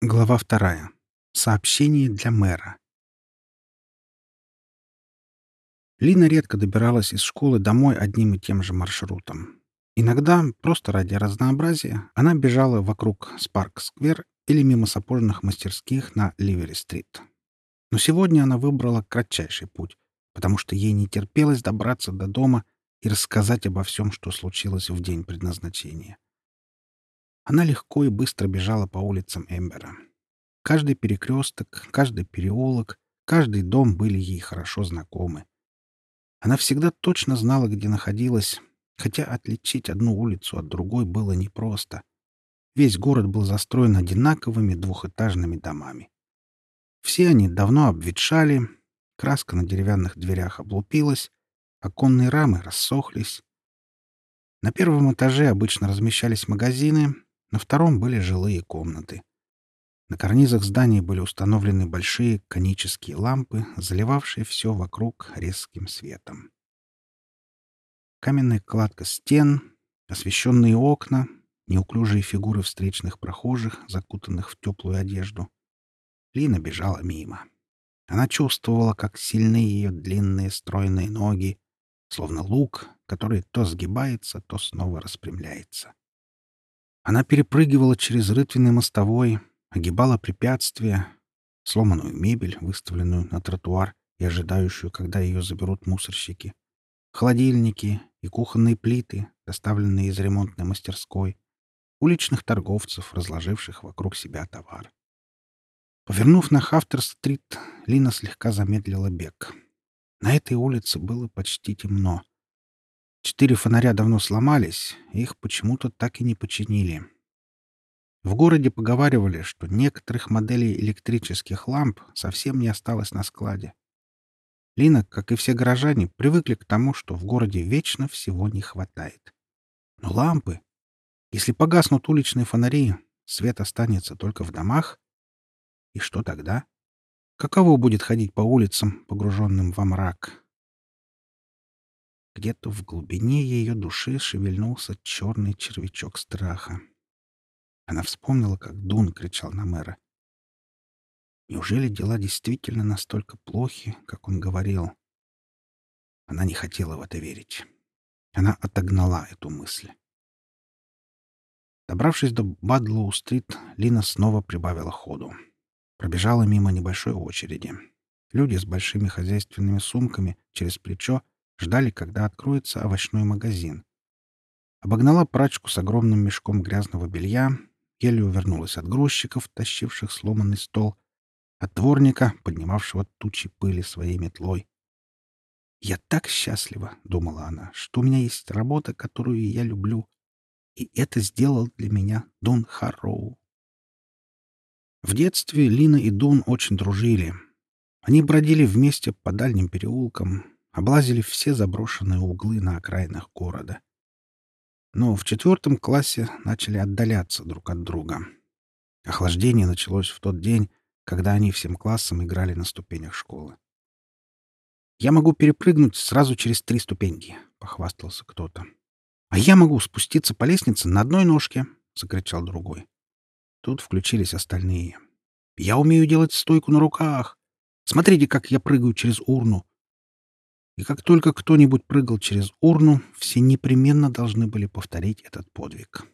Глава вторая. Сообщение для мэра. Лина редко добиралась из школы домой одним и тем же маршрутом. Иногда, просто ради разнообразия, она бежала вокруг Спарк-сквер или мимо сапожных мастерских на Ливери-стрит. Но сегодня она выбрала кратчайший путь, потому что ей не терпелось добраться до дома и рассказать обо всем, что случилось в день предназначения. Она легко и быстро бежала по улицам Эмбера. Каждый перекресток, каждый переулок, каждый дом были ей хорошо знакомы. Она всегда точно знала, где находилась, хотя отличить одну улицу от другой было непросто. Весь город был застроен одинаковыми двухэтажными домами. Все они давно обветшали, краска на деревянных дверях облупилась, оконные рамы рассохлись. На первом этаже обычно размещались магазины, на втором были жилые комнаты. На карнизах зданий были установлены большие конические лампы, заливавшие все вокруг резким светом. Каменная кладка стен, освещенные окна, неуклюжие фигуры встречных прохожих, закутанных в теплую одежду. Лина бежала мимо. Она чувствовала, как сильны ее длинные стройные ноги, словно лук, который то сгибается, то снова распрямляется. Она перепрыгивала через рытвенный мостовой, огибала препятствия, сломанную мебель, выставленную на тротуар и ожидающую, когда ее заберут мусорщики, холодильники и кухонные плиты, доставленные из ремонтной мастерской, уличных торговцев, разложивших вокруг себя товар. Повернув на Хафтер-стрит, Лина слегка замедлила бег. На этой улице было почти темно. Четыре фонаря давно сломались, их почему-то так и не починили. В городе поговаривали, что некоторых моделей электрических ламп совсем не осталось на складе. Лина, как и все горожане, привыкли к тому, что в городе вечно всего не хватает. Но лампы... Если погаснут уличные фонари, свет останется только в домах. И что тогда? Каково будет ходить по улицам, погруженным во мрак? Где-то в глубине ее души шевельнулся черный червячок страха. Она вспомнила, как Дун кричал на мэра. Неужели дела действительно настолько плохи, как он говорил? Она не хотела в это верить. Она отогнала эту мысль. Добравшись до Бадлоу-стрит, Лина снова прибавила ходу. Пробежала мимо небольшой очереди. Люди с большими хозяйственными сумками через плечо ждали, когда откроется овощной магазин. Обогнала прачку с огромным мешком грязного белья, еле увернулась от грузчиков, тащивших сломанный стол, от дворника, поднимавшего тучи пыли своей метлой. «Я так счастлива», — думала она, — «что у меня есть работа, которую я люблю, и это сделал для меня Дун Харроу». В детстве Лина и Дун очень дружили. Они бродили вместе по дальним переулкам, облазили все заброшенные углы на окраинах города. Но в четвертом классе начали отдаляться друг от друга. Охлаждение началось в тот день, когда они всем классом играли на ступенях школы. «Я могу перепрыгнуть сразу через три ступеньки», — похвастался кто-то. «А я могу спуститься по лестнице на одной ножке», — закричал другой. Тут включились остальные. «Я умею делать стойку на руках. Смотрите, как я прыгаю через урну. И как только кто-нибудь прыгал через урну, все непременно должны были повторить этот подвиг.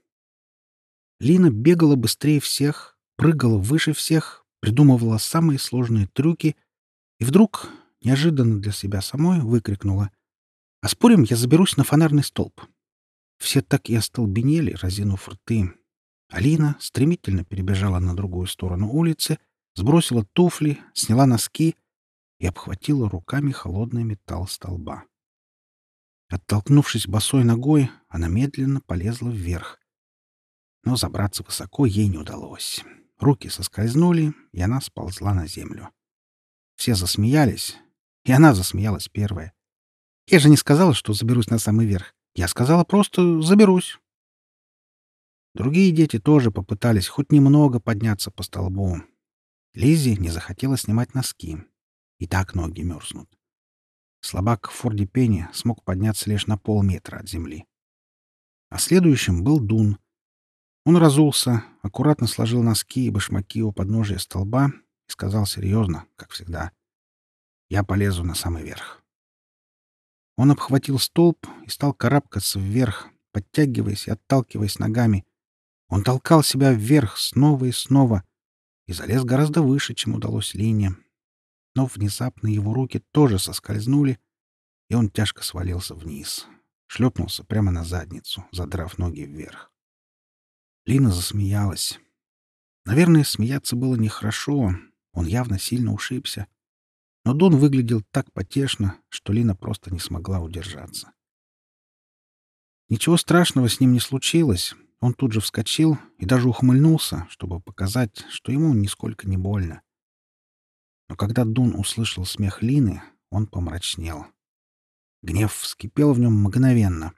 Лина бегала быстрее всех, прыгала выше всех, придумывала самые сложные трюки и вдруг, неожиданно для себя самой, выкрикнула «А спорим, я заберусь на фонарный столб». Все так и остолбенели, разинув рты. Алина стремительно перебежала на другую сторону улицы, сбросила туфли, сняла носки — и обхватила руками холодный металл столба. Оттолкнувшись босой ногой, она медленно полезла вверх. Но забраться высоко ей не удалось. Руки соскользнули, и она сползла на землю. Все засмеялись, и она засмеялась первая. Я же не сказала, что заберусь на самый верх. Я сказала просто «заберусь». Другие дети тоже попытались хоть немного подняться по столбу. Лиззи не захотела снимать носки. И так ноги мерзнут. Слабак в Форде Пенни смог подняться лишь на полметра от земли. А следующим был Дун. Он разулся, аккуратно сложил носки и башмаки у подножия столба и сказал серьезно, как всегда. «Я полезу на самый верх». Он обхватил столб и стал карабкаться вверх, подтягиваясь и отталкиваясь ногами. Он толкал себя вверх снова и снова и залез гораздо выше, чем удалось Лине. Но внезапно его руки тоже соскользнули, и он тяжко свалился вниз, шлепнулся прямо на задницу, задрав ноги вверх. Лина засмеялась. Наверное, смеяться было нехорошо. Он явно сильно ушибся. Но Дон выглядел так потешно, что Лина просто не смогла удержаться. Ничего страшного с ним не случилось. Он тут же вскочил и даже ухмыльнулся, чтобы показать, что ему нисколько не больно. Но когда Дун услышал смех Лины, он помрачнел. Гнев вскипел в нем мгновенно.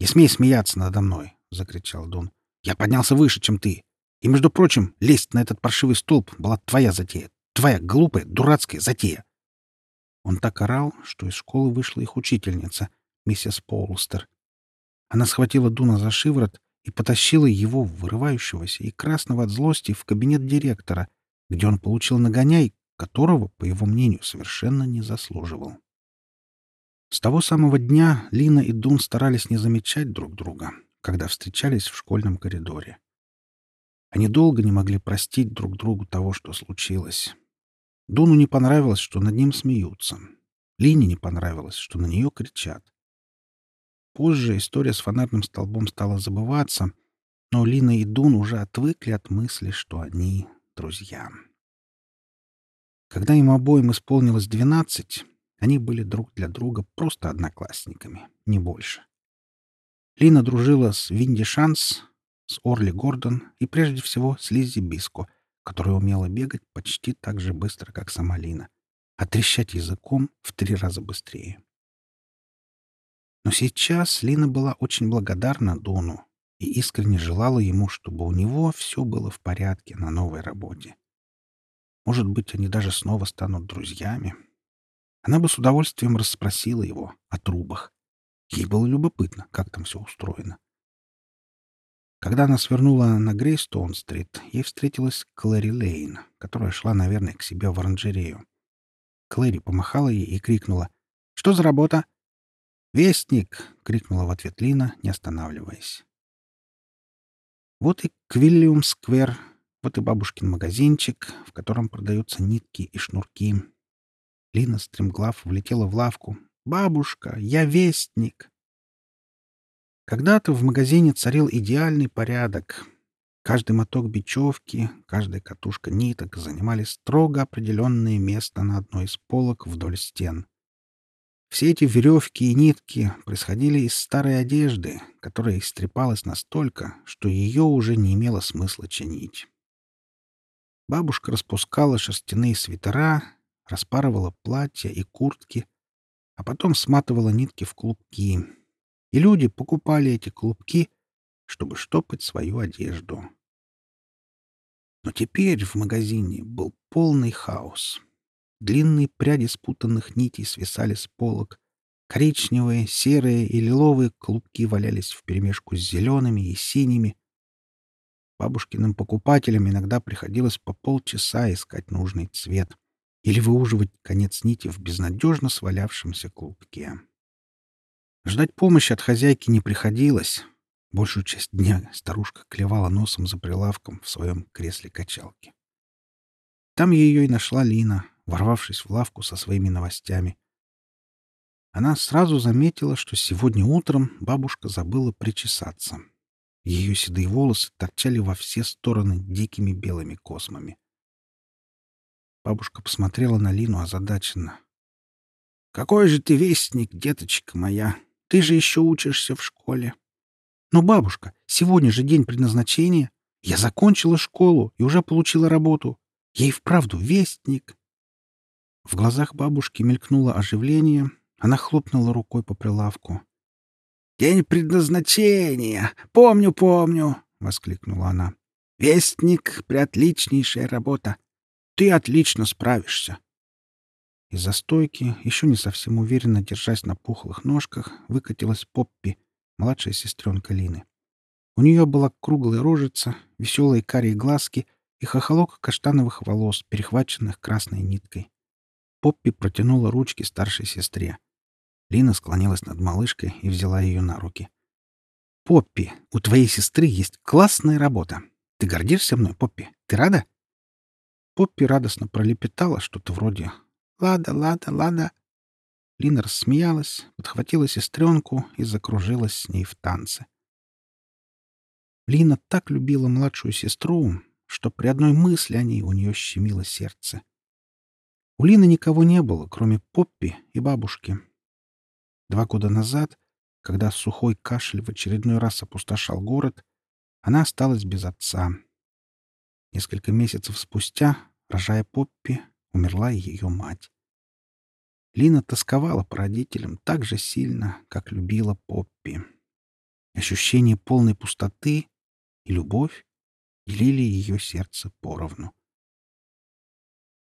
«Не смей смеяться надо мной!» — закричал Дун. Я поднялся выше, чем ты. И, между прочим, лезть на этот паршивый столб была твоя затея. Твоя глупая, дурацкая затея. Он так орал, что из школы вышла их учительница, миссис Полстер. Она схватила Дуна за шиворот и потащила его, вырывающегося и красного от злости, в кабинет директора, где он получил нагоняй, которого, по его мнению, совершенно не заслуживал. С того самого дня Лина и Дун старались не замечать друг друга, когда встречались в школьном коридоре. Они долго не могли простить друг другу того, что случилось. Дуну не понравилось, что над ним смеются. Лине не понравилось, что на нее кричат. Позже история с фонарным столбом стала забываться, но Лина и Дун уже отвыкли от мысли, что они друзья. Когда им обоим исполнилось двенадцать, они были друг для друга просто одноклассниками, не больше. Лина дружила с Винди Шанс, с Орли Гордон и, прежде всего, с Лиззи Биско, которая умела бегать почти так же быстро, как сама Лина, а трещать языком в три раза быстрее. Но сейчас Лина была очень благодарна Дуну и искренне желала ему, чтобы у него все было в порядке на новой работе. Может быть, они даже снова станут друзьями. Она бы с удовольствием расспросила его о трубах, Ей было любопытно, как там все устроено. Когда она свернула на Грейстоун-стрит, ей встретилась Клэри Лейн, которая шла, наверное, к себе в оранжерею. Клэри помахала ей и крикнула «Что за работа?» «Вестник!» — крикнула в ответ Лина, не останавливаясь. Вот и Квиллиум-сквер, вот и бабушкин магазинчик, в котором продаются нитки и шнурки. Лина стремглав влетела в лавку, «Бабушка, я вестник!» Когда-то в магазине царил идеальный порядок. Каждый моток бечевки, каждая катушка ниток занимали строго определенное место на одной из полок вдоль стен. Все эти веревки и нитки происходили из старой одежды, которая истрепалась настолько, что ее уже не имело смысла чинить. Бабушка распускала шерстяные свитера, распарывала платья и куртки, а потом сматывала нитки в клубки. И люди покупали эти клубки, чтобы штопать свою одежду. Но теперь в магазине был полный хаос. Длинные пряди спутанных нитей свисали с полок. Коричневые, серые и лиловые клубки валялись вперемешку с зелеными и синими. Бабушкиным покупателям иногда приходилось по полчаса искать нужный цвет или выуживать конец нити в безнадежно свалявшемся клубке. Ждать помощи от хозяйки не приходилось. Большую часть дня старушка клевала носом за прилавком в своем кресле-качалке. Там ее и нашла Лина, ворвавшись в лавку со своими новостями. Она сразу заметила, что сегодня утром бабушка забыла причесаться. Ее седые волосы торчали во все стороны дикими белыми космами. Бабушка посмотрела на Лину озадаченно. «Какой же ты вестник, деточка моя! Ты же еще учишься в школе!» «Но, бабушка, сегодня же день предназначения. Я закончила школу и уже получила работу. Я и вправду вестник!» В глазах бабушки мелькнуло оживление. Она хлопнула рукой по прилавку. «День предназначения! Помню, помню!» — воскликнула она. «Вестник — приотличнейшая работа. Ты отлично справишься. Из-за стойки, еще не совсем уверенно держась на пухлых ножках, выкатилась Поппи, младшая сестренка Лины. У нее была круглая рожица, веселые карие глазки и хохолок каштановых волос, перехваченных красной ниткой. Поппи протянула ручки старшей сестре. Лина склонилась над малышкой и взяла ее на руки. «Поппи, у твоей сестры есть классная работа. Ты гордишься мной, Поппи? Ты рада?» Поппи радостно пролепетала что-то вроде «Лада, лада, лада». Лина рассмеялась, подхватила сестренку и закружилась с ней в танце. Лина так любила младшую сестру, что при одной мысли о ней у нее щемило сердце. У Лины никого не было, кроме Поппи и бабушки. Два года назад, когда сухой кашель в очередной раз опустошал город, она осталась без отца. Несколько месяцев спустя, рожая Поппи, умерла ее мать. Лина тосковала по родителям так же сильно, как любила Поппи. Ощущение полной пустоты и любовь делили ее сердце поровну.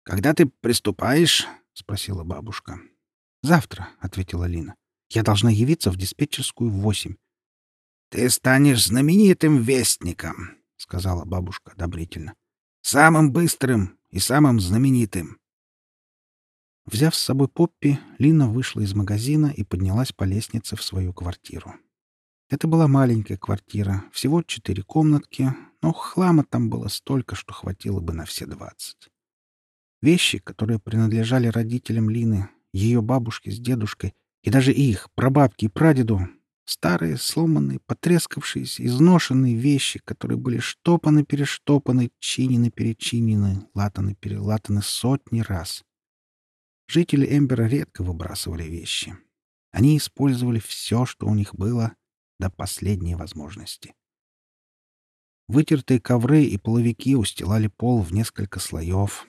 «Когда ты приступаешь?» — спросила бабушка. «Завтра», — ответила Лина. «Я должна явиться в диспетчерскую в восемь». «Ты станешь знаменитым вестником», — сказала бабушка одобрительно. «Самым быстрым и самым знаменитым». Взяв с собой Поппи, Лина вышла из магазина и поднялась по лестнице в свою квартиру. Это была маленькая квартира, всего четыре комнатки, но хлама там было столько, что хватило бы на все двадцать. Вещи, которые принадлежали родителям Лины, ее бабушке с дедушкой, и даже их, прабабке и прадеду, старые, сломанные, потрескавшиеся, изношенные вещи, которые были штопаны-перештопаны, чинены-перечинены, латаны-перелатаны сотни раз. Жители Эмбера редко выбрасывали вещи. Они использовали все, что у них было, до последней возможности. Вытертые ковры и половики устилали пол в несколько слоев.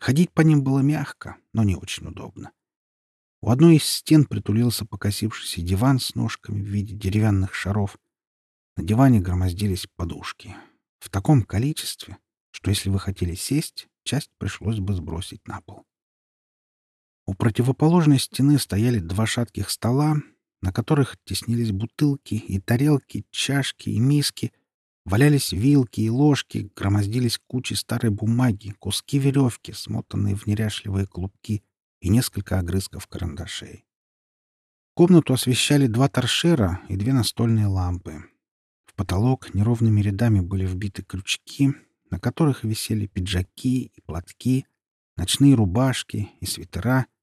Ходить по ним было мягко, но не очень удобно. У одной из стен притулился покосившийся диван с ножками в виде деревянных шаров. На диване громоздились подушки. В таком количестве, что если вы хотели сесть, часть пришлось бы сбросить на пол. У противоположной стены стояли два шатких стола, на которых теснились бутылки и тарелки, чашки и миски, валялись вилки и ложки, громоздились кучи старой бумаги, куски веревки, смотанные в неряшливые клубки, и несколько огрызков карандашей. Комнату освещали два торшера и две настольные лампы. В потолок неровными рядами были вбиты крючки, на которых висели пиджаки и платки, ночные рубашки и свитера —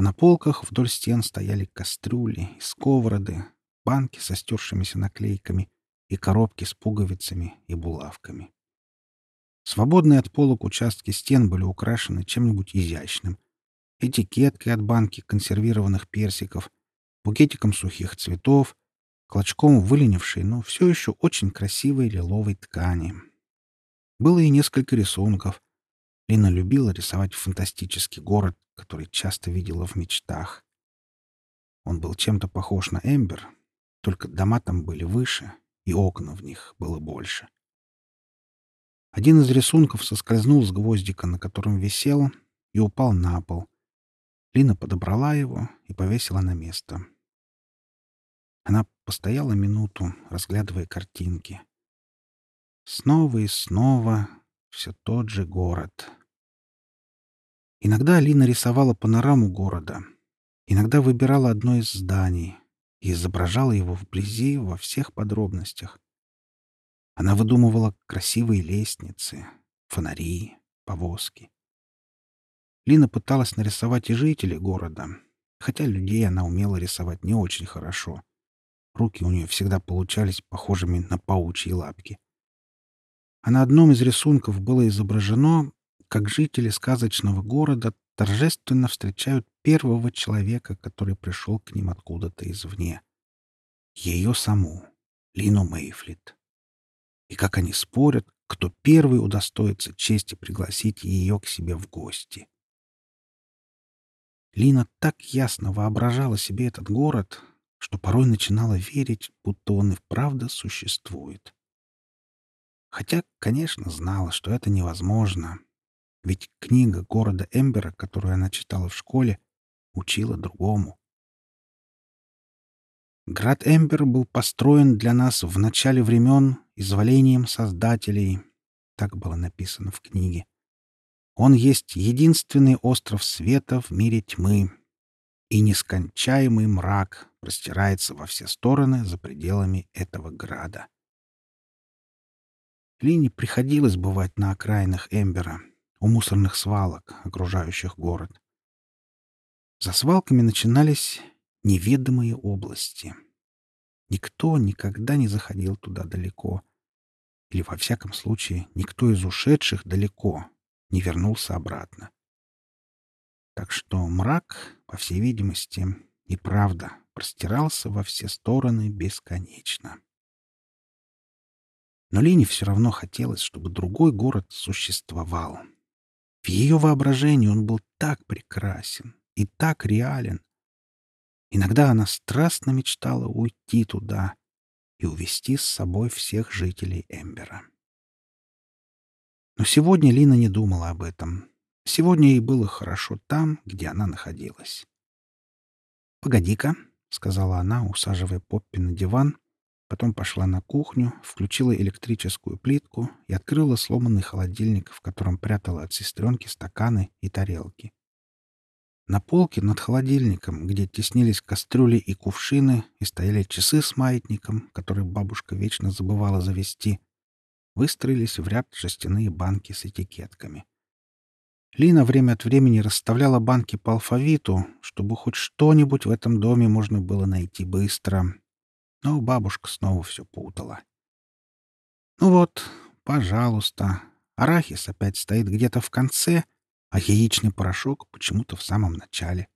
а на полках вдоль стен стояли кастрюли и сковороды, банки со стершимися наклейками и коробки с пуговицами и булавками. Свободные от полок участки стен были украшены чем-нибудь изящным. Этикеткой от банки консервированных персиков, букетиком сухих цветов, клочком выленившей, но все еще очень красивой лиловой ткани. Было и несколько рисунков. Лина любила рисовать фантастический город который часто видела в мечтах. Он был чем-то похож на Эмбер, только дома там были выше, и окна в них было больше. Один из рисунков соскользнул с гвоздика, на котором висел, и упал на пол. Лина подобрала его и повесила на место. Она постояла минуту, разглядывая картинки. Снова и снова все тот же город. Иногда Алина рисовала панораму города, иногда выбирала одно из зданий и изображала его вблизи во всех подробностях. Она выдумывала красивые лестницы, фонари, повозки. Лина пыталась нарисовать и жителей города, хотя людей она умела рисовать не очень хорошо. Руки у нее всегда получались похожими на паучьи лапки. А на одном из рисунков было изображено как жители сказочного города торжественно встречают первого человека, который пришел к ним откуда-то извне. Ее саму, Лину Мейфлит. И как они спорят, кто первый удостоится чести пригласить ее к себе в гости. Лина так ясно воображала себе этот город, что порой начинала верить, будто он и вправду существует. Хотя, конечно, знала, что это невозможно, ведь книга города Эмбера, которую она читала в школе, учила другому. Град Эмбер был построен для нас в начале времен изволением Создателей. Так было написано в книге. Он есть единственный остров света в мире тьмы, и нескончаемый мрак простирается во все стороны за пределами этого града. Лине приходилось бывать на окраинах Эмбера, у мусорных свалок, окружающих город. За свалками начинались неведомые области. Никто никогда не заходил туда далеко. Или, во всяком случае, никто из ушедших далеко не вернулся обратно. Так что мрак, по всей видимости, и правда простирался во все стороны бесконечно. Но Лине все равно хотелось, чтобы другой город существовал. В ее воображении он был так прекрасен и так реален. Иногда она страстно мечтала уйти туда и увести с собой всех жителей Эмбера. Но сегодня Лина не думала об этом. Сегодня ей было хорошо там, где она находилась. «Погоди-ка», — сказала она, усаживая Поппи на диван, потом пошла на кухню, включила электрическую плитку и открыла сломанный холодильник, в котором прятала от сестренки стаканы и тарелки. На полке над холодильником, где теснились кастрюли и кувшины, и стояли часы с маятником, который бабушка вечно забывала завести, выстроились в ряд жестяные банки с этикетками. Лина время от времени расставляла банки по алфавиту, чтобы хоть что-нибудь в этом доме можно было найти быстро. Но бабушка снова все путала. Ну вот, пожалуйста, арахис опять стоит где-то в конце, а яичный порошок почему-то в самом начале.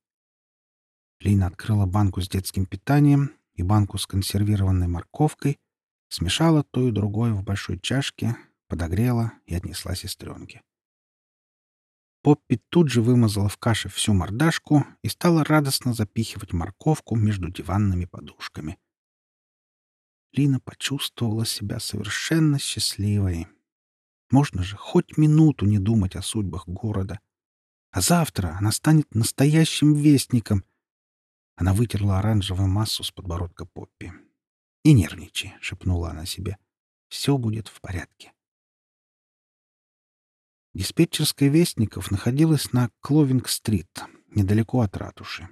Лина открыла банку с детским питанием и банку с консервированной морковкой, смешала то и другое в большой чашке, подогрела и отнесла сестренке. Поппи тут же вымазала в каше всю мордашку и стала радостно запихивать морковку между диванными подушками. Лина почувствовала себя совершенно счастливой. Можно же хоть минуту не думать о судьбах города. А завтра она станет настоящим вестником. Она вытерла оранжевую массу с подбородка Поппи. «Не нервничай», — шепнула она себе. «Все будет в порядке». Диспетчерская Вестников находилась на Кловинг-стрит, недалеко от ратуши.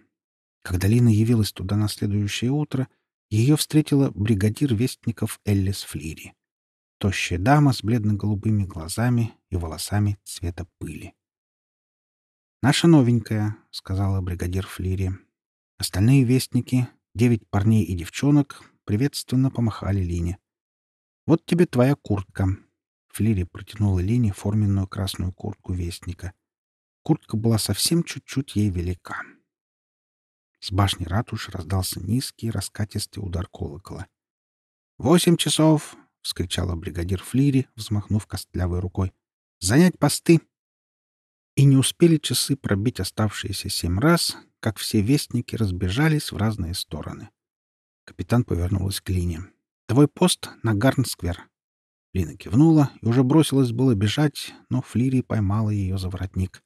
Когда Лина явилась туда на следующее утро, ее встретила бригадир Вестников Эллис Флири. Тощая дама с бледно-голубыми глазами и волосами цвета пыли. «Наша новенькая», — сказала бригадир Флири. Остальные вестники, девять парней и девчонок, приветственно помахали Лине. «Вот тебе твоя куртка. Флири протянула Лине форменную красную куртку Вестника. Куртка была совсем чуть-чуть ей велика. С башни ратуши раздался низкий раскатистый удар колокола. «Восемь часов!» — вскричала бригадир Флири, взмахнув костлявой рукой. «Занять посты!» И не успели часы пробить оставшиеся семь раз, как все вестники разбежались в разные стороны. Капитан повернулась к Лине. «Твой пост на Гарнсквер. Лина кивнула и уже бросилась было бежать, но Флири поймала ее за воротник.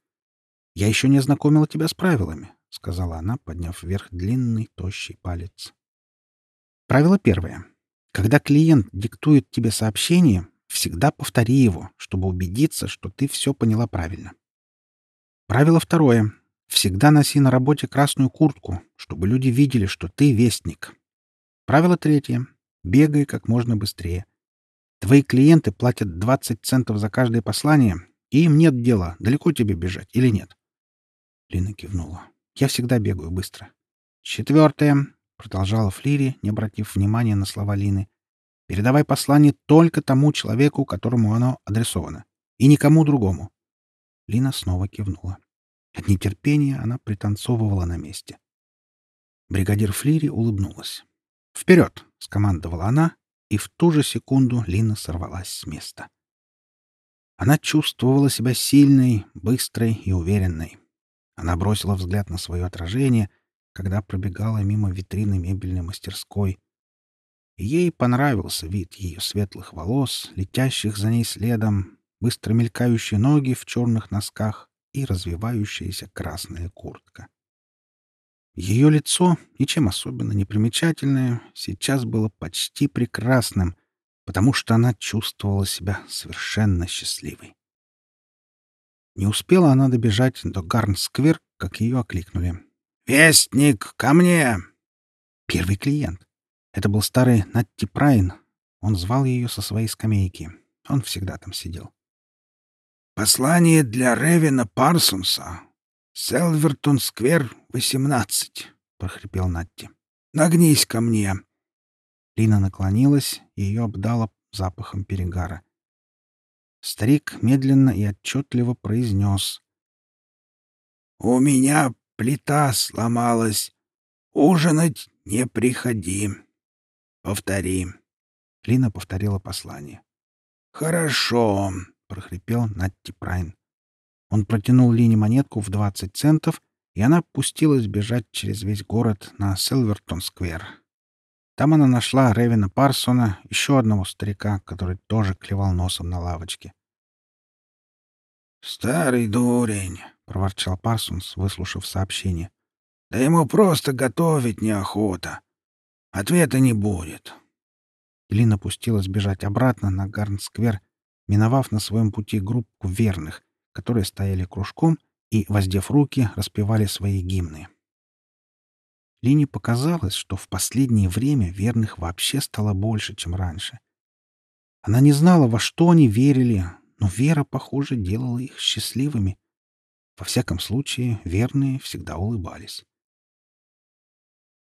«Я еще не ознакомила тебя с правилами», — сказала она, подняв вверх длинный, тощий палец. Правило первое. Когда клиент диктует тебе сообщение, всегда повтори его, чтобы убедиться, что ты все поняла правильно. Правило второе. Всегда носи на работе красную куртку, чтобы люди видели, что ты вестник. Правило третье. Бегай как можно быстрее. Твои клиенты платят 20 центов за каждое послание, и им нет дела, далеко тебе бежать или нет. Лина кивнула. Я всегда бегаю быстро. Четвертое, продолжала Флири, не обратив внимания на слова Лины. Передавай послание только тому человеку, которому оно адресовано, и никому другому. Лина снова кивнула. От нетерпения она пританцовывала на месте. Бригадир Флири улыбнулась. «Вперед!» — скомандовала она и в ту же секунду Лина сорвалась с места. Она чувствовала себя сильной, быстрой и уверенной. Она бросила взгляд на свое отражение, когда пробегала мимо витрины мебельной мастерской. ей понравился вид ее светлых волос, летящих за ней следом, быстро мелькающие ноги в черных носках и развивающаяся красная куртка. Ее лицо, ничем особенно не примечательное, сейчас было почти прекрасным, потому что она чувствовала себя совершенно счастливой. Не успела она добежать до Гарн-сквер, как ее окликнули. «Вестник, ко мне!» Первый клиент. Это был старый Натти Прайн. Он звал ее со своей скамейки. Он всегда там сидел. «Послание для Ревина Парсонса. Селвертон-сквер, 18», — прохрипел Натти. «Нагнись ко мне». Лина наклонилась, и ее обдало запахом перегара. Старик медленно и отчетливо произнес. «У меня плита сломалась. Ужинать не приходи. Повтори». Лина повторила послание. «Хорошо», — прохрипел Натти Прайн. Он протянул Лине монетку в двадцать центов, и она пустилась бежать через весь город на Селвертон-сквер. Там она нашла Ревина Парсона, еще одного старика, который тоже клевал носом на лавочке. «Старый дурень!» — проворчал Парсонс, выслушав сообщение. «Да ему просто готовить неохота. Ответа не будет». Лина пустилась бежать обратно на Гарн-сквер, миновав на своем пути группу верных, которые стояли кружком и, воздев руки, распевали свои гимны. Лине показалось, что в последнее время верных вообще стало больше, чем раньше. Она не знала, во что они верили, но вера, похоже, делала их счастливыми. Во всяком случае, верные всегда улыбались.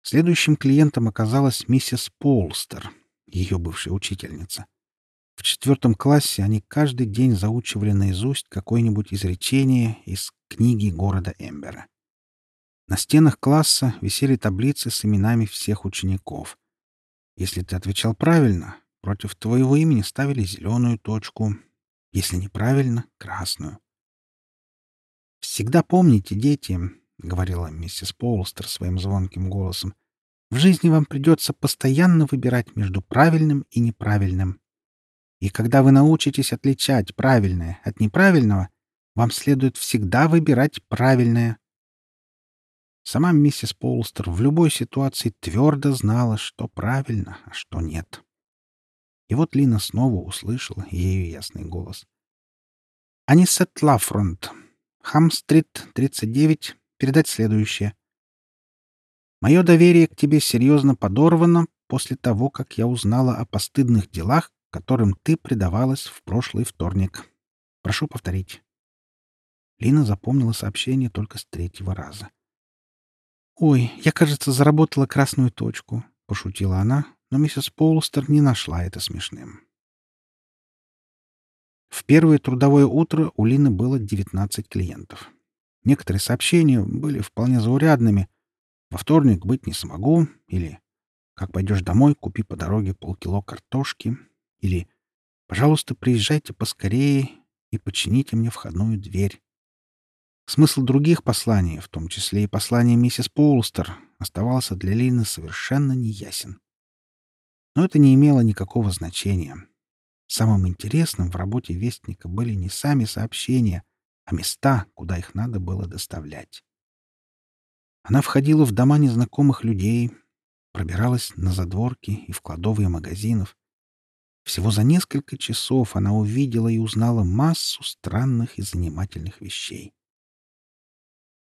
Следующим клиентом оказалась миссис Полстер, ее бывшая учительница. В четвертом классе они каждый день заучивали наизусть какое-нибудь изречение из книги города Эмбера. На стенах класса висели таблицы с именами всех учеников. Если ты отвечал правильно, против твоего имени ставили зеленую точку. Если неправильно — красную. «Всегда помните, дети», — говорила миссис Полстер своим звонким голосом, «в жизни вам придется постоянно выбирать между правильным и неправильным. И когда вы научитесь отличать правильное от неправильного, вам следует всегда выбирать правильное. Сама миссис Полстер в любой ситуации твердо знала, что правильно, а что нет. И вот Лина снова услышала ее ясный голос. «Анисет Лафронт, Хам-стрит, 39, передать следующее. Мое доверие к тебе серьезно подорвано после того, как я узнала о постыдных делах, которым ты предавалась в прошлый вторник. Прошу повторить». Лина запомнила сообщение только с третьего раза. «Ой, я, кажется, заработала красную точку», — пошутила она, но миссис Полстер не нашла это смешным. В первое трудовое утро у Лины было 19 клиентов. Некоторые сообщения были вполне заурядными. «Во вторник быть не смогу» или «Как пойдешь домой, купи по дороге полкило картошки» или «Пожалуйста, приезжайте поскорее и почините мне входную дверь». Смысл других посланий, в том числе и послания миссис Поулстер, оставался для Лины совершенно неясен. Но это не имело никакого значения. Самым интересным в работе Вестника были не сами сообщения, а места, куда их надо было доставлять. Она входила в дома незнакомых людей, пробиралась на задворки и в кладовые магазинов. Всего за несколько часов она увидела и узнала массу странных и занимательных вещей.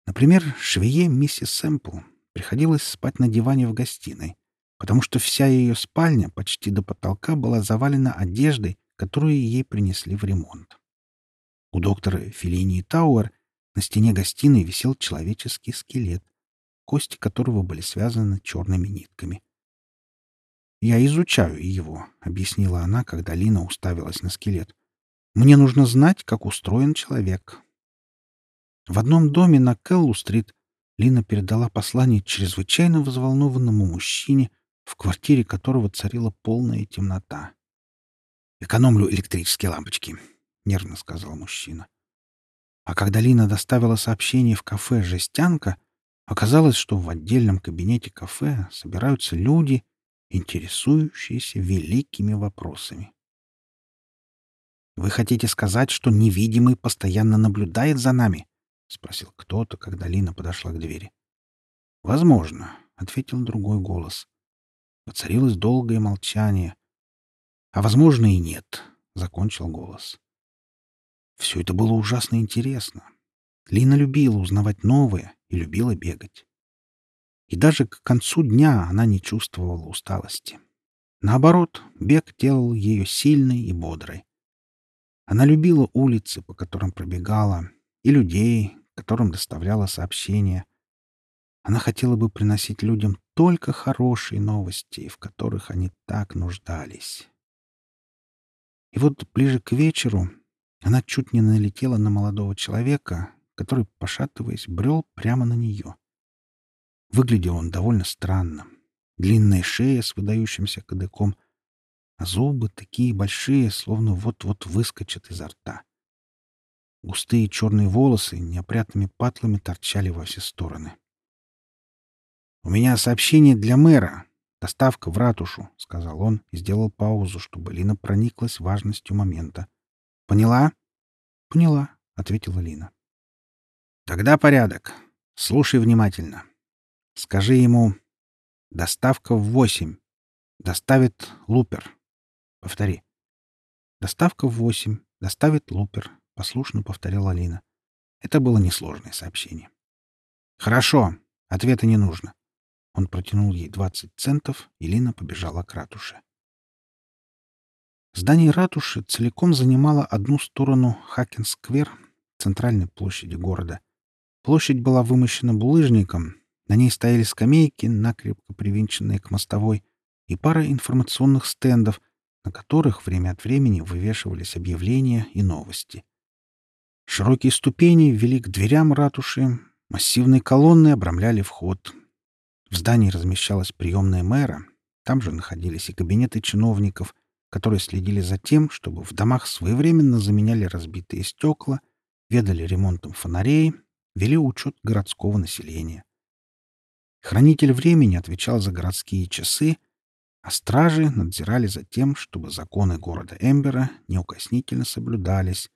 Например, швее миссис Сэмпл приходилось спать на диване в гостиной, потому что вся ее спальня почти до потолка была завалена одеждой, которую ей принесли в ремонт. У доктора Филини Тауэр на стене гостиной висел человеческий скелет, кости которого были связаны черными нитками. «Я изучаю его», — объяснила она, когда Лина уставилась на скелет. «Мне нужно знать, как устроен человек, в одном доме на Келлу-стрит Лина передала послание чрезвычайно взволнованному мужчине, в квартире которого царила полная темнота. «Экономлю электрические лампочки», — нервно сказал мужчина. А когда Лина доставила сообщение в кафе «Жестянка», оказалось, что в отдельном кабинете кафе собираются люди, интересующиеся великими вопросами. «Вы хотите сказать, что невидимый постоянно наблюдает за нами?» — спросил кто-то, когда Лина подошла к двери. «Возможно», — ответил другой голос. Воцарилось долгое молчание. «А возможно и нет», — закончил голос. Все это было ужасно интересно. Лина любила узнавать новое и любила бегать. И даже к концу дня она не чувствовала усталости. Наоборот, бег делал ее сильной и бодрой. Она любила улицы, по которым пробегала, и людей, которым доставляла сообщения. Она хотела бы приносить людям только хорошие новости, в которых они так нуждались. И вот ближе к вечеру она чуть не налетела на молодого человека, который, пошатываясь, брел прямо на нее. Выглядел он довольно странно. Длинная шея с выдающимся кадыком, а зубы такие большие, словно вот-вот выскочат изо рта. Густые черные волосы неопрятными патлами торчали во все стороны. «У меня сообщение для мэра. Доставка в ратушу», — сказал он и сделал паузу, чтобы Лина прониклась важностью момента. «Поняла?» «Поняла», — ответила Лина. «Тогда порядок. Слушай внимательно. Скажи ему «Доставка в восемь. Доставит Лупер». Повтори. «Доставка в восемь. Доставит Лупер», — послушно повторила Алина. Это было несложное сообщение. «Хорошо. Ответа не нужно». Он протянул ей двадцать центов, и Лина побежала к ратуше. Здание ратуши целиком занимало одну сторону Хакен-сквер, центральной площади города. Площадь была вымощена булыжником, на ней стояли скамейки, накрепко привинченные к мостовой, и пара информационных стендов, на которых время от времени вывешивались объявления и новости. Широкие ступени вели к дверям ратуши, массивные колонны обрамляли вход. В здании размещалась приемная мэра, там же находились и кабинеты чиновников, которые следили за тем, чтобы в домах своевременно заменяли разбитые стекла, ведали ремонтом фонарей, вели учет городского населения. Хранитель времени отвечал за городские часы, а стражи надзирали за тем, чтобы законы города Эмбера неукоснительно соблюдались,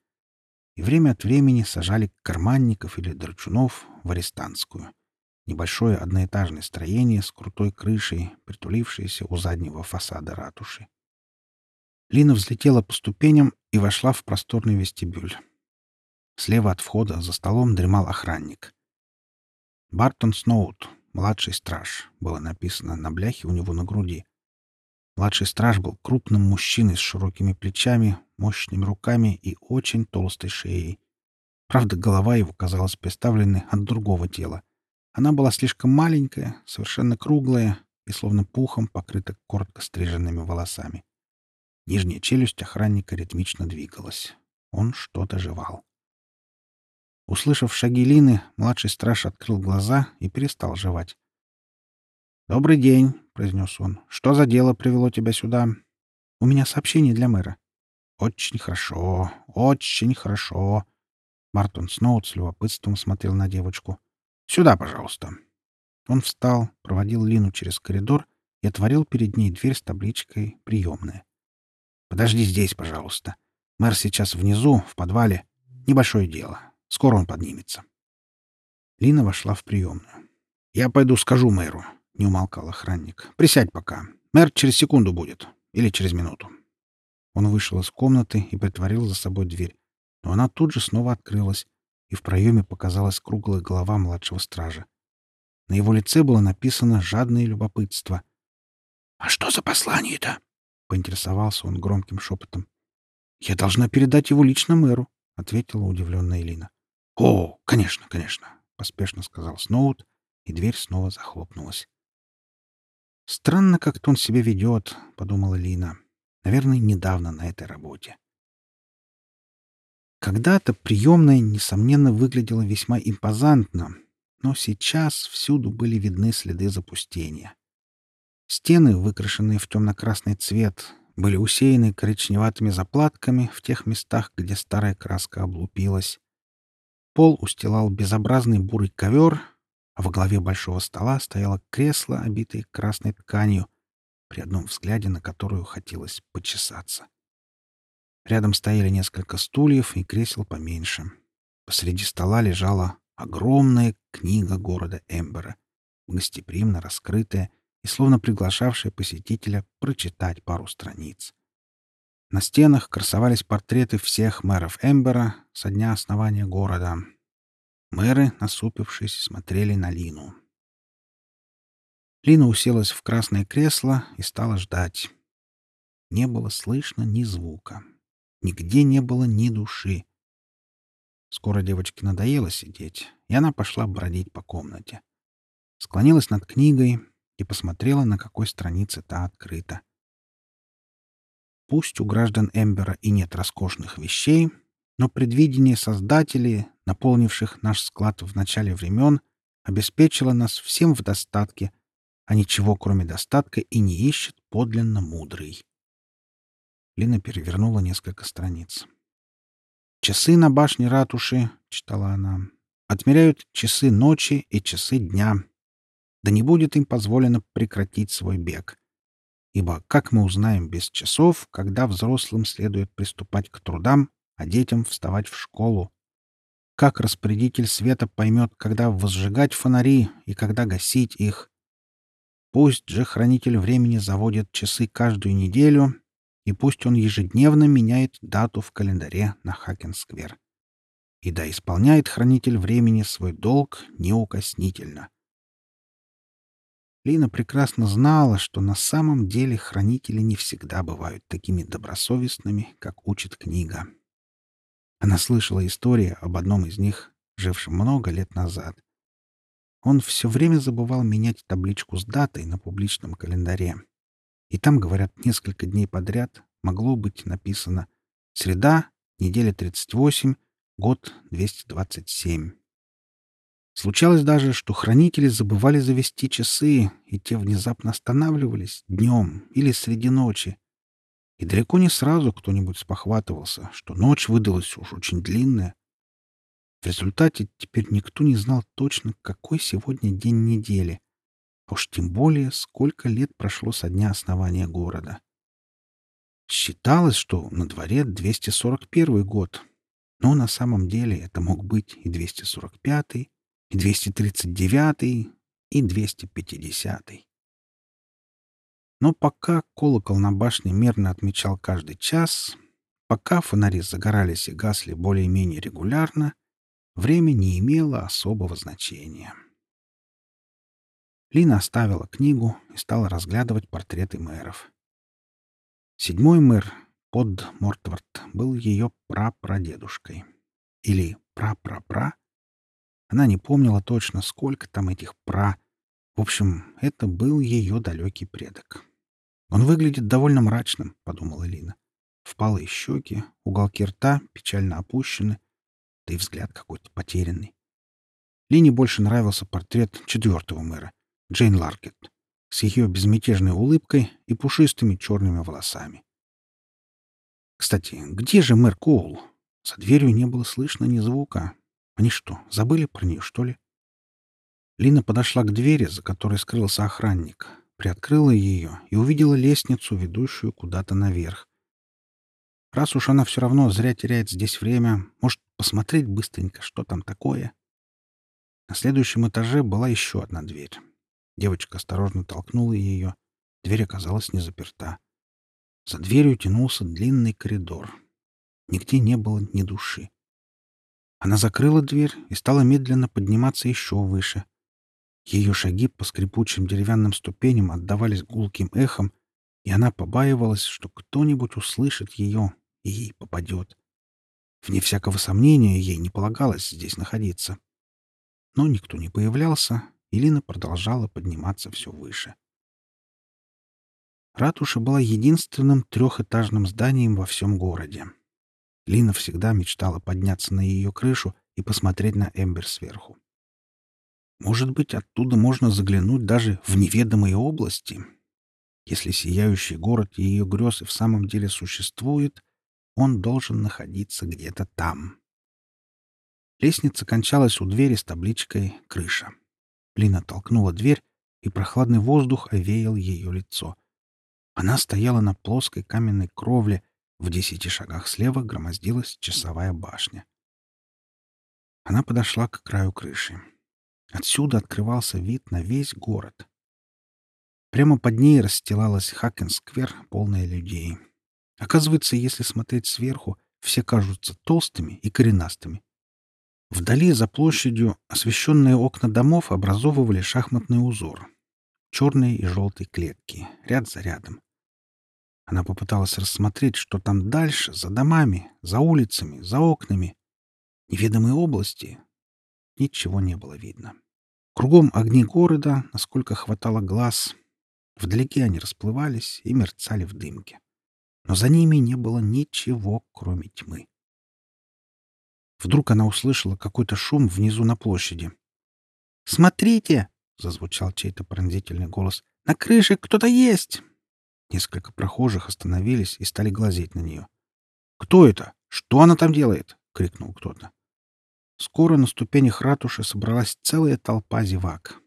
и время от времени сажали карманников или драчунов в арестантскую, небольшое одноэтажное строение с крутой крышей, притулившееся у заднего фасада ратуши. Лина взлетела по ступеням и вошла в просторный вестибюль. Слева от входа за столом дремал охранник. Бартон Сноут, «Младший страж» было написано на бляхе у него на груди. Младший страж был крупным мужчиной с широкими плечами, мощными руками и очень толстой шеей. Правда, голова его казалась представленной от другого тела. Она была слишком маленькая, совершенно круглая и словно пухом покрыта коротко стриженными волосами. Нижняя челюсть охранника ритмично двигалась. Он что-то жевал. Услышав шаги Лины, младший страж открыл глаза и перестал жевать. «Добрый день», — произнес он. «Что за дело привело тебя сюда?» «У меня сообщение для мэра». «Очень хорошо, очень хорошо». Мартон Сноут с любопытством смотрел на девочку. «Сюда, пожалуйста». Он встал, проводил Лину через коридор и отворил перед ней дверь с табличкой «Приемная». «Подожди здесь, пожалуйста. Мэр сейчас внизу, в подвале. Небольшое дело. Скоро он поднимется. Лина вошла в приемную. «Я пойду скажу мэру», — не умолкал охранник. «Присядь пока. Мэр через секунду будет. Или через минуту». Он вышел из комнаты и притворил за собой дверь. Но она тут же снова открылась, и в проеме показалась круглая голова младшего стража. На его лице было написано жадное любопытство. «А что за послание-то?» — поинтересовался он громким шепотом. «Я должна передать его лично мэру», — ответила удивленная Лина. «О, конечно, конечно», — поспешно сказал Сноут, и дверь снова захлопнулась. «Странно, как-то он себя ведет», — подумала Лина. «Наверное, недавно на этой работе». Когда-то приемная, несомненно, выглядела весьма импозантно, но сейчас всюду были видны следы запустения. Стены, выкрашенные в темно-красный цвет, были усеяны коричневатыми заплатками в тех местах, где старая краска облупилась. Пол устилал безобразный бурый ковер, а во главе большого стола стояло кресло, обитое красной тканью, при одном взгляде на которую хотелось почесаться. Рядом стояли несколько стульев и кресел поменьше. Посреди стола лежала огромная книга города Эмбера. гостеприимно раскрытая и словно приглашавшая посетителя прочитать пару страниц. На стенах красовались портреты всех мэров Эмбера со дня основания города. Мэры, насупившись, смотрели на Лину. Лина уселась в красное кресло и стала ждать. Не было слышно ни звука. Нигде не было ни души. Скоро девочке надоело сидеть, и она пошла бродить по комнате. Склонилась над книгой и посмотрела, на какой странице та открыта. Пусть у граждан Эмбера и нет роскошных вещей, но предвидение Создателей, наполнивших наш склад в начале времен, обеспечило нас всем в достатке, а ничего, кроме достатка, и не ищет подлинно мудрый. Лина перевернула несколько страниц. «Часы на башне ратуши», — читала она, — «отмеряют часы ночи и часы дня. Да не будет им позволено прекратить свой бег. Ибо как мы узнаем без часов, когда взрослым следует приступать к трудам, а детям вставать в школу? Как распорядитель света поймет, когда возжигать фонари и когда гасить их? Пусть же хранитель времени заводит часы каждую неделю, и пусть он ежедневно меняет дату в календаре на Хакен-сквер. И да исполняет хранитель времени свой долг неукоснительно. Лина прекрасно знала, что на самом деле хранители не всегда бывают такими добросовестными, как учит книга. Она слышала историю об одном из них, жившем много лет назад. Он все время забывал менять табличку с датой на публичном календаре. И там, говорят, несколько дней подряд могло быть написано «Среда, неделя 38, год 227». Случалось даже, что хранители забывали завести часы, и те внезапно останавливались днем или среди ночи. И далеко не сразу кто-нибудь спохватывался, что ночь выдалась уж очень длинная. В результате теперь никто не знал точно, какой сегодня день недели, а уж тем более, сколько лет прошло со дня основания города. Считалось, что на дворе 241 год, но на самом деле это мог быть и 245, и 239, и 250. Но пока колокол на башне мерно отмечал каждый час, пока фонари загорались и гасли более-менее регулярно, время не имело особого значения. Лина оставила книгу и стала разглядывать портреты мэров. Седьмой мэр, под Мортвард, был ее прапрадедушкой. Или пра-пра-пра, она не помнила точно, сколько там этих «пра». В общем, это был ее далекий предок. «Он выглядит довольно мрачным», — подумала Лина. Впалые щеки, уголки рта печально опущены, да и взгляд какой-то потерянный. Лине больше нравился портрет четвертого мэра, Джейн Ларкет, с ее безмятежной улыбкой и пушистыми черными волосами. Кстати, где же мэр Коул? За дверью не было слышно ни звука, они что, забыли про нее, что ли? Лина подошла к двери, за которой скрылся охранник, приоткрыла ее и увидела лестницу, ведущую куда-то наверх. Раз уж она все равно зря теряет здесь время, может, посмотреть быстренько, что там такое? На следующем этаже была еще одна дверь. Девочка осторожно толкнула ее. Дверь оказалась не заперта. За дверью тянулся длинный коридор. Нигде не было ни души. Она закрыла дверь и стала медленно подниматься еще выше. Ее шаги по скрипучим деревянным ступеням отдавались гулким эхом, и она побаивалась, что кто-нибудь услышит ее и ей попадет. Вне всякого сомнения ей не полагалось здесь находиться. Но никто не появлялся, и Лина продолжала подниматься все выше. Ратуша была единственным трехэтажным зданием во всем городе. Лина всегда мечтала подняться на ее крышу и посмотреть на Эмбер сверху. Может быть, оттуда можно заглянуть даже в неведомые области. Если сияющий город и ее грез и в самом деле существует, он должен находиться где-то там. Лестница кончалась у двери с табличкой «Крыша». Лина толкнула дверь, и прохладный воздух овеял ее лицо. Она стояла на плоской каменной кровле, в десяти шагах слева громоздилась часовая башня. Она подошла к краю крыши. Отсюда открывался вид на весь город. Прямо под ней расстилалась Хакен-сквер, полная людей. Оказывается, если смотреть сверху, все кажутся толстыми и коренастыми. Вдали, за площадью, освещенные окна домов образовывали шахматный узор. Черные и желтые клетки, ряд за рядом. Она попыталась рассмотреть, что там дальше, за домами, за улицами, за окнами. Неведомые области. Ничего не было видно. Кругом огни города, насколько хватало глаз, Вдалеке они расплывались и мерцали в дымке. Но за ними не было ничего, кроме тьмы. Вдруг она услышала какой-то шум внизу на площади. «Смотрите!» — зазвучал чей-то пронзительный голос. «На крыше кто-то есть!» Несколько прохожих остановились и стали глазеть на нее. «Кто это? Что она там делает?» — крикнул кто-то. Скоро на ступенях ратуши собралась целая толпа зевак.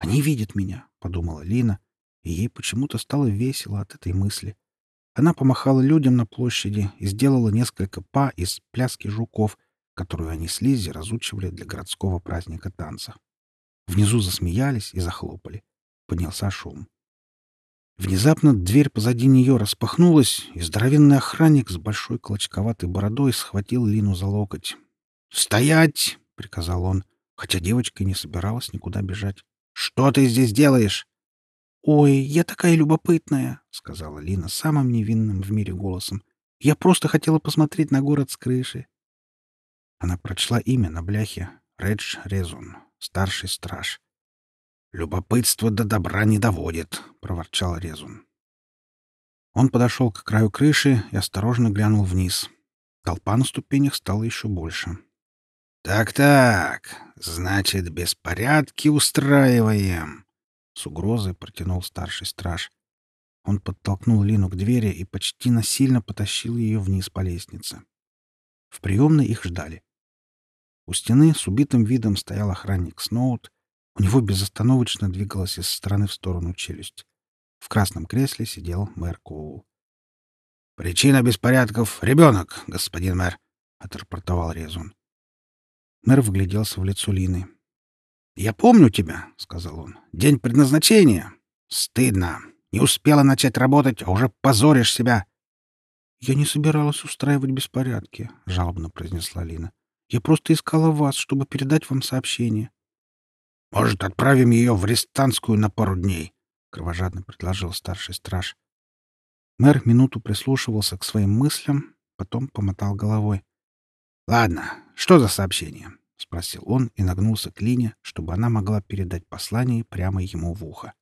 «Они видят меня», — подумала Лина, и ей почему-то стало весело от этой мысли. Она помахала людям на площади и сделала несколько па из пляски жуков, которую они с Лиззи разучивали для городского праздника танца. Внизу засмеялись и захлопали. Поднялся шум. Внезапно дверь позади нее распахнулась, и здоровенный охранник с большой клочковатой бородой схватил Лину за локоть. «Стоять!» — приказал он, хотя девочка не собиралась никуда бежать. «Что ты здесь делаешь?» «Ой, я такая любопытная», — сказала Лина самым невинным в мире голосом. «Я просто хотела посмотреть на город с крыши». Она прочла имя на бляхе Редж Резун, старший страж. «Любопытство до добра не доводит», — проворчал Резун. Он подошел к краю крыши и осторожно глянул вниз. Толпа на ступенях стала еще больше. «Так-так, значит, беспорядки устраиваем», с угрозой протянул старший страж. Он подтолкнул Лину к двери и почти насильно потащил ее вниз по лестнице. В приемной их ждали. У стены с убитым видом стоял охранник Сноут. У него безостановочно двигалась из стороны в сторону челюсть. В красном кресле сидел мэр Коул. «Причина беспорядков — ребенок, господин мэр», — отрапортовал Резун. Мэр вгляделся в лицо Лины. «Я помню тебя», — сказал он. «День предназначения. Стыдно. Не успела начать работать, а уже позоришь себя». «Я не собиралась устраивать беспорядки», — жалобно произнесла Лина. «Я просто искала вас, чтобы передать вам сообщение». «Может, отправим ее в Рестанскую на пару дней?» — кровожадно предложил старший страж. Мэр минуту прислушивался к своим мыслям, потом помотал головой. «Ладно, что за сообщение?» — спросил он и нагнулся к Лине, чтобы она могла передать послание прямо ему в ухо.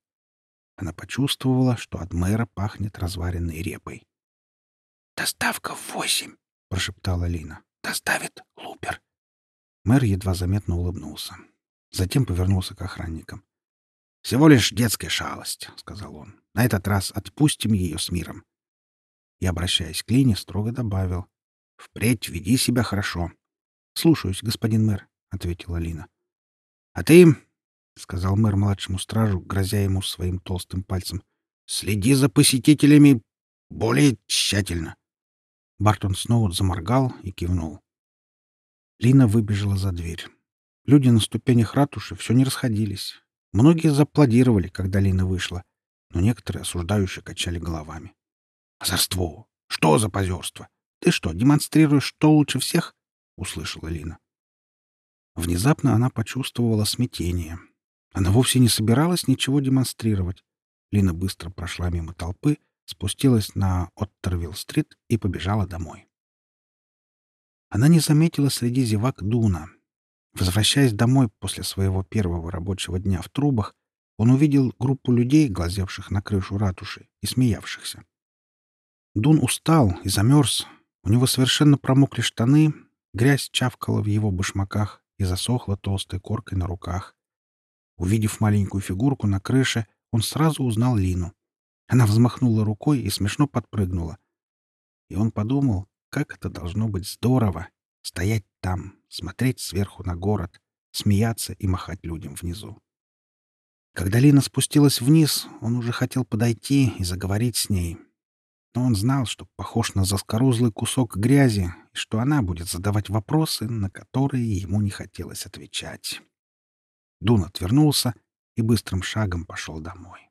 Она почувствовала, что от мэра пахнет разваренной репой. «Доставка в восемь!» — прошептала Лина. «Доставит Лупер!» Мэр едва заметно улыбнулся. Затем повернулся к охранникам. «Всего лишь детская шалость», — сказал он. «На этот раз отпустим ее с миром». И, обращаясь к Лине, строго добавил. «Впредь веди себя хорошо. «Слушаюсь, господин мэр», — ответила Лина. «А ты, — сказал мэр младшему стражу, грозя ему своим толстым пальцем, — следи за посетителями более тщательно». Бартон снова заморгал и кивнул. Лина выбежала за дверь. Люди на ступенях ратуши все не расходились. Многие зааплодировали, когда Лина вышла, но некоторые осуждающие качали головами. «Озорство! Что за позерство? Ты что, демонстрируешь что лучше всех? услышала Лина. Внезапно она почувствовала смятение. Она вовсе не собиралась ничего демонстрировать. Лина быстро прошла мимо толпы, спустилась на Оттервилл-стрит и побежала домой. Она не заметила среди зевак Дуна. Возвращаясь домой после своего первого рабочего дня в трубах, он увидел группу людей, глазевших на крышу ратуши и смеявшихся. Дун устал и замерз. У него совершенно промокли штаны, Грязь чавкала в его башмаках и засохла толстой коркой на руках. Увидев маленькую фигурку на крыше, он сразу узнал Лину. Она взмахнула рукой и смешно подпрыгнула. И он подумал, как это должно быть здорово — стоять там, смотреть сверху на город, смеяться и махать людям внизу. Когда Лина спустилась вниз, он уже хотел подойти и заговорить с ней, но он знал, что похож на заскорузлый кусок грязи, и что она будет задавать вопросы, на которые ему не хотелось отвечать. Дун отвернулся и быстрым шагом пошел домой.